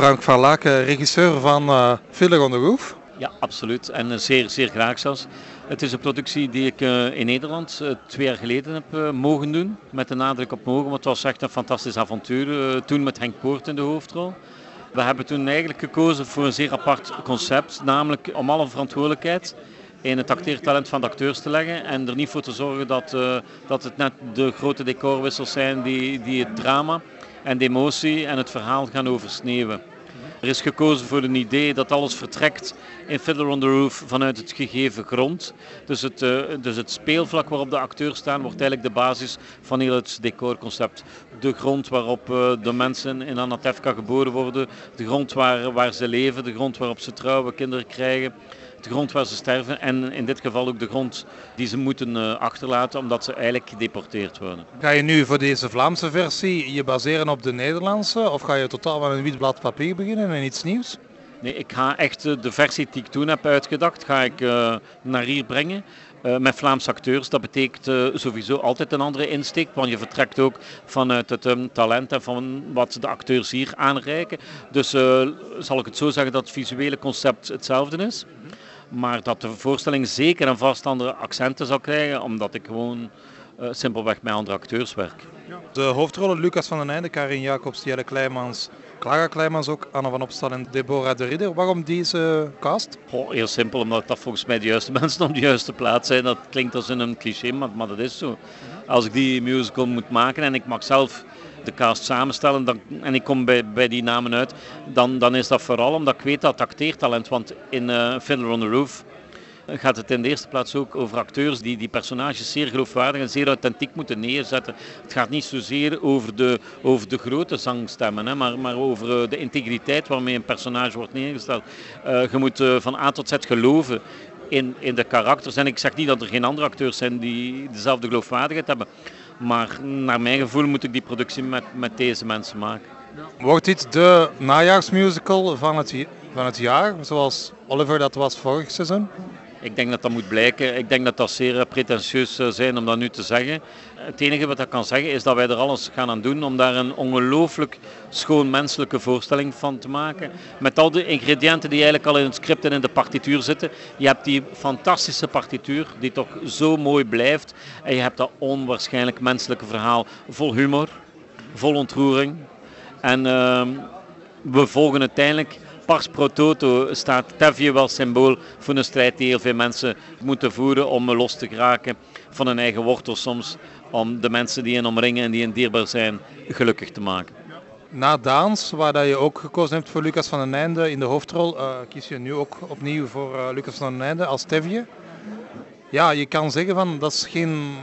Frank van Laken, regisseur van uh, Fiddler on the Roof. Ja, absoluut. En zeer, zeer graag zelfs. Het is een productie die ik in Nederland twee jaar geleden heb mogen doen. Met de nadruk op mogen, want het was echt een fantastisch avontuur. toen met Henk Poort in de hoofdrol. We hebben toen eigenlijk gekozen voor een zeer apart concept, namelijk om alle verantwoordelijkheid in het acteertalent van de acteurs te leggen en er niet voor te zorgen dat, dat het net de grote decorwissels zijn die, die het drama en de emotie en het verhaal gaan oversneeuwen. Er is gekozen voor een idee dat alles vertrekt in Fiddler on the Roof vanuit het gegeven grond. Dus het, uh, dus het speelvlak waarop de acteurs staan wordt eigenlijk de basis van heel het decorconcept. De grond waarop uh, de mensen in Anatevka geboren worden, de grond waar, waar ze leven, de grond waarop ze trouwen, kinderen krijgen de grond waar ze sterven en in dit geval ook de grond die ze moeten uh, achterlaten omdat ze eigenlijk gedeporteerd worden. Ga je nu voor deze Vlaamse versie je baseren op de Nederlandse of ga je totaal van een wit blad papier beginnen en iets nieuws? Nee, ik ga echt de versie die ik toen heb uitgedacht, ga ik uh, naar hier brengen. Uh, met Vlaamse acteurs. Dat betekent uh, sowieso altijd een andere insteek, want je vertrekt ook vanuit het um, talent en van wat de acteurs hier aanreiken. Dus uh, zal ik het zo zeggen dat het visuele concept hetzelfde is. Maar dat de voorstelling zeker en vast andere accenten zal krijgen, omdat ik gewoon uh, simpelweg met andere acteurs werk. De hoofdrollen Lucas van den Einde, Karin Jacobs, Jelle Kleimans, Clara Kleimans ook, Anne van Opstal en Deborah de Ridder. Waarom deze cast? Oh, heel simpel, omdat dat volgens mij de juiste mensen op de juiste plaats zijn. Dat klinkt als een cliché, maar, maar dat is zo. Als ik die musical moet maken en ik mag zelf de cast samenstellen dan, en ik kom bij, bij die namen uit, dan, dan is dat vooral omdat ik weet dat acteertalent, want in uh, Fiddler on the Roof gaat het in de eerste plaats ook over acteurs die die personages zeer geloofwaardig en zeer authentiek moeten neerzetten. Het gaat niet zozeer over de, over de grote zangstemmen, hè, maar, maar over eh, de integriteit waarmee een personage wordt neergesteld. Uh, je moet van A tot Z geloven in, in de karakters. En ik zeg niet dat er geen andere acteurs zijn die dezelfde geloofwaardigheid hebben. Maar naar mijn gevoel moet ik die productie met, met deze mensen maken. Wordt dit de najaarsmusical van het, van het jaar, zoals Oliver dat was vorig seizoen? Ik denk dat dat moet blijken. Ik denk dat dat zeer pretentieus zou zijn om dat nu te zeggen. Het enige wat ik kan zeggen is dat wij er alles gaan aan doen om daar een ongelooflijk schoon menselijke voorstelling van te maken. Met al de ingrediënten die eigenlijk al in het script en in de partituur zitten. Je hebt die fantastische partituur die toch zo mooi blijft. En je hebt dat onwaarschijnlijk menselijke verhaal vol humor, vol ontroering. En uh, we volgen uiteindelijk pars pro toto staat Tevje wel symbool voor een strijd die heel veel mensen moeten voeren om los te geraken van hun eigen wortel soms. Om de mensen die hen omringen en die hen dierbaar zijn, gelukkig te maken. Na Daans, waar dat je ook gekozen hebt voor Lucas van den Einde in de hoofdrol, uh, kies je nu ook opnieuw voor uh, Lucas van den Einde als Tevje. Ja, je kan zeggen van dat is geen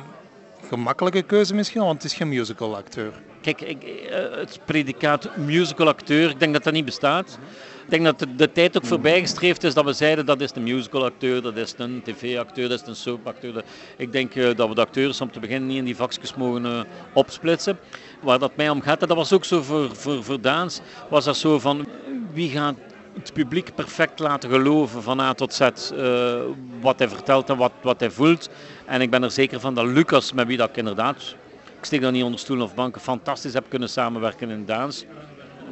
gemakkelijke keuze misschien, want het is geen musical acteur. Kijk, ik, uh, het predicaat musical acteur, ik denk dat dat niet bestaat. Ik denk dat de, tijd ook voorbijgestreefd is dat we zeiden dat is een musical acteur, dat is een tv-acteur, dat is een soap-acteur. Ik denk uh, dat we de acteurs om te beginnen niet in die vakjes mogen uh, opsplitsen. Waar dat mij om gaat, en dat was ook zo voor, voor, voor Daans, was dat zo van wie gaat het publiek perfect laten geloven van A tot Z wat hij vertelt en wat, wat hij voelt. En ik ben er zeker van dat Lucas, met wie dat ik inderdaad, ik steek dat niet onder stoelen of banken, fantastisch heb kunnen samenwerken in Daans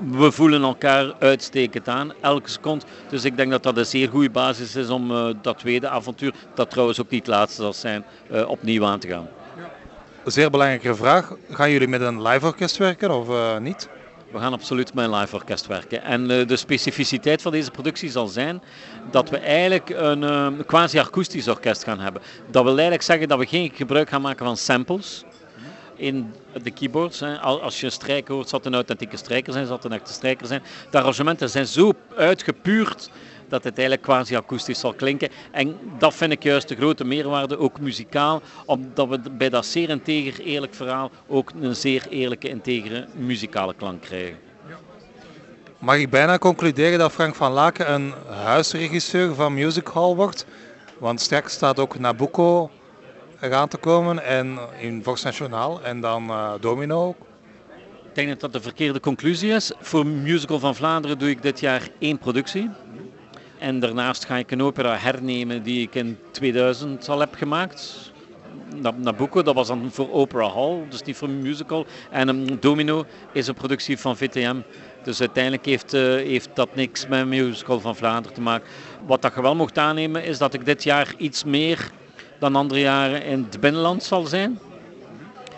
we voelen elkaar uitstekend aan, elke seconde. Dus ik denk dat dat een zeer goede basis is om uh, dat tweede avontuur, dat trouwens ook niet het laatste zal zijn, uh, opnieuw aan te gaan. Een zeer belangrijke vraag. Gaan jullie met een live orkest werken of uh, niet? We gaan absoluut met een live orkest werken. En de specificiteit van deze productie zal zijn dat we eigenlijk een quasi-akoestisch orkest gaan hebben. Dat wil eigenlijk zeggen dat we geen gebruik gaan maken van samples in de keyboards. Hè. Als je een strijker hoort, zal het een authentieke strijker zijn, zal het een echte strijker zijn. De arrangementen zijn zo uitgepuurd dat het eigenlijk quasi akoestisch zal klinken. En dat vind ik juist de grote meerwaarde, ook muzikaal, omdat we bij dat zeer integer eerlijk verhaal ook een zeer eerlijke integere muzikale klank krijgen. Mag ik bijna concluderen dat Frank van Laken een huisregisseur van Music Hall wordt? Want straks staat ook Nabucco eraan te komen en in Vox Nationaal en dan uh, Domino. Ik denk dat dat de verkeerde conclusie is. Voor Musical van Vlaanderen doe ik dit jaar één productie. En daarnaast ga ik een opera hernemen die ik in 2000 al heb gemaakt. Nabucco, dat was dan voor Opera Hall, dus niet voor musical. En um, Domino is een productie van VTM Dus uiteindelijk heeft, heeft dat niks met Musical van Vlaanderen te maken. Wat dat je wel mocht aannemen is dat ik dit jaar iets meer dan andere jaren in het binnenland zal zijn.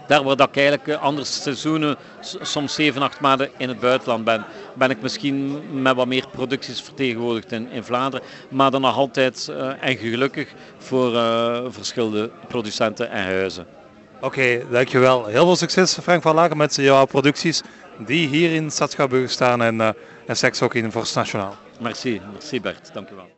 Daar waar dat ik eigenlijk eh, andere seizoenen, soms 7, 8 maanden in het buitenland ben, ben ik misschien met wat meer producties vertegenwoordigd in, in Vlaanderen. Maar dan nog altijd uh, en gelukkig voor uh, verschillende producenten en huizen. Oké, dankjewel. Heel veel succes Frank van Laken met jouw producties die hier in Stad staan en, uh, en Sex ook in Vorst Nationaal. Merci, merci Bert, dankjewel.